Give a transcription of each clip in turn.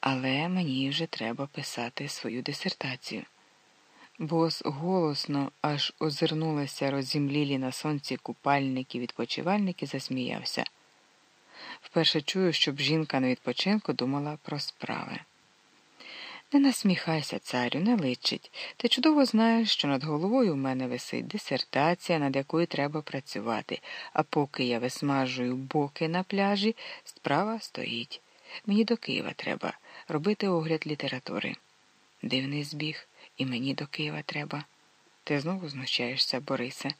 Але мені вже треба писати свою дисертацію. Бос голосно аж озирнулися розімлілі на сонці купальники, відпочивальники, засміявся. Вперше чую, щоб жінка на відпочинку думала про справи. Не насміхайся, царю, не личить. Ти чудово знаєш, що над головою в мене висить дисертація, над якою треба працювати, а поки я висмажую боки на пляжі, справа стоїть. Мені до Києва треба робити огляд літератури. Дивний збіг, і мені до Києва треба. Ти знову знущаєшся, Борисе.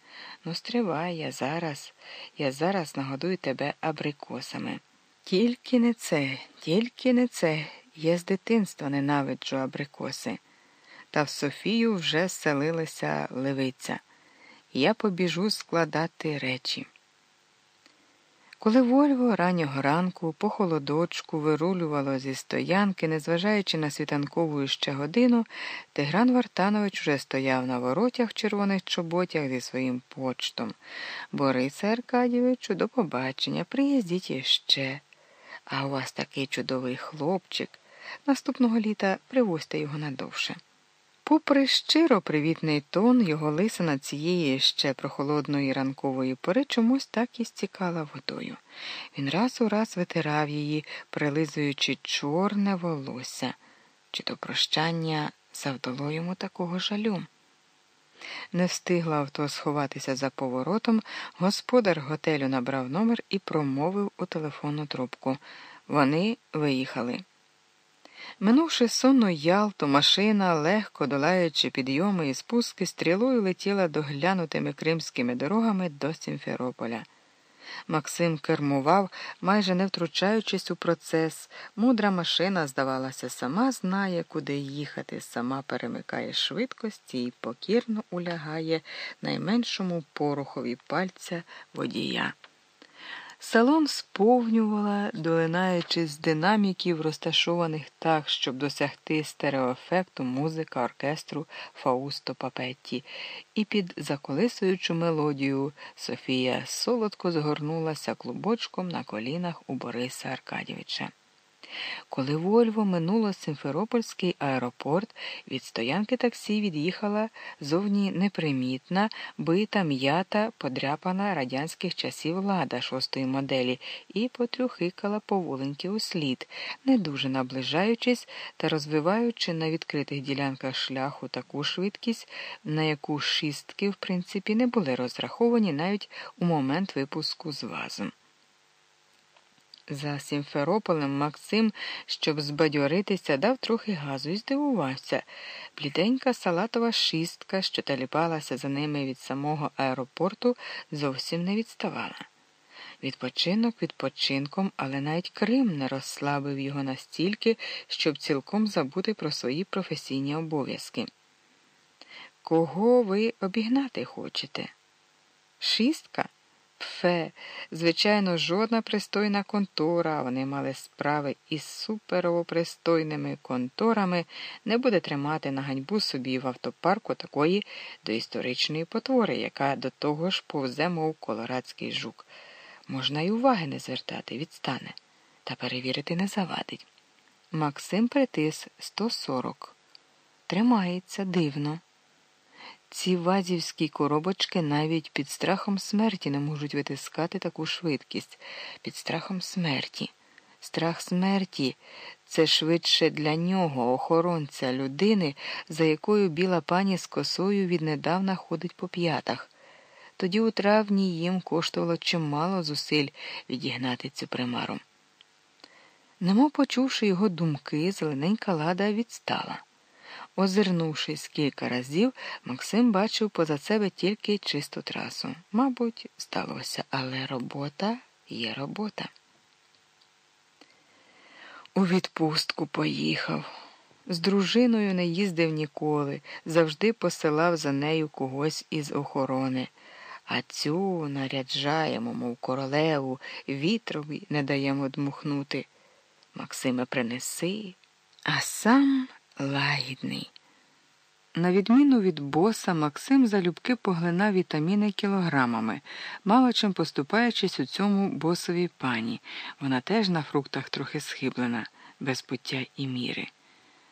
Ну, стривай, я зараз, я зараз нагодую тебе абрикосами. Тільки не це, тільки не це. Я з дитинства ненавиджу абрикоси. Та в Софію вже селилася левиця. Я побіжу складати речі. Коли Вольво раннього ранку по холодочку вирулювало зі стоянки, незважаючи на світанкову ще годину, Тигран Вартанович уже стояв на воротях в червоних чоботях зі своїм почтом. Борисе Аркадійовичу, до побачення, приїздіть іще. А у вас такий чудовий хлопчик. Наступного літа привозьте його надовше. Попри щиро привітний тон, його лисина цієї ще прохолодної ранкової пори чомусь так і стікала водою. Він раз у раз витирав її, прилизуючи чорне волосся, чи то прощання завдало йому такого жалю. Не встигла авто сховатися за поворотом, господар готелю набрав номер і промовив у телефонну трубку. Вони виїхали. Минувши сонну Ялту, машина, легко долаючи підйоми і спуски, стрілою летіла доглянутими кримськими дорогами до Сімферополя. Максим кермував, майже не втручаючись у процес. Мудра машина, здавалося, сама знає, куди їхати, сама перемикає швидкості і покірно улягає найменшому порохові пальця водія. Салон сповнювала, долинаючи з динаміків, розташованих так, щоб досягти стереоефекту музика оркестру Фаусто Папетті, і під заколисуючу мелодію Софія солодко згорнулася клубочком на колінах у Бориса Аркадійовича. Коли Вольво минуло Симферопольський аеропорт, від стоянки таксі від'їхала зовні непримітна, бита м'ята, подряпана радянських часів лада шостої моделі і потрюхикала поволеньки у слід, не дуже наближаючись та розвиваючи на відкритих ділянках шляху таку швидкість, на яку шістки, в принципі, не були розраховані навіть у момент випуску з вазом. За Сімферополем Максим, щоб збадьоритися, дав трохи газу і здивувався. Бліденька салатова шістка, що таліпалася за ними від самого аеропорту, зовсім не відставала. Відпочинок відпочинком, але навіть Крим не розслабив його настільки, щоб цілком забути про свої професійні обов'язки. Кого ви обігнати хочете? Шістка? Пфе, звичайно, жодна пристойна контора, вони мали справи із суперовопристойними конторами, не буде тримати на ганьбу собі в автопарку такої доісторичної потвори, яка до того ж повзе, мов колорадський жук. Можна й уваги не звертати, відстане, та перевірити не завадить. Максим притис 140. Тримається дивно. Ці вазівські коробочки навіть під страхом смерті не можуть витискати таку швидкість, під страхом смерті. Страх смерті це швидше для нього, охоронця людини, за якою біла пані з косою віднедавна ходить по п'ятах. Тоді у травні їм коштувало чимало зусиль відігнати цю примару. Немо почувши його думки, зелененька лада відстала. Озирнувшись кілька разів, Максим бачив поза себе тільки чисту трасу. Мабуть, сталося, але робота є робота. У відпустку поїхав. З дружиною не їздив ніколи, завжди посилав за нею когось із охорони. А цю наряджаємо, мов королеву, вітрові не даємо дмухнути. Максиме, принеси, а сам лагідний. На відміну від боса, Максим залюбки поглинав вітаміни кілограмами, мало чим поступаючись у цьому босовій пані. Вона теж на фруктах трохи схиблена. без пуття і міри.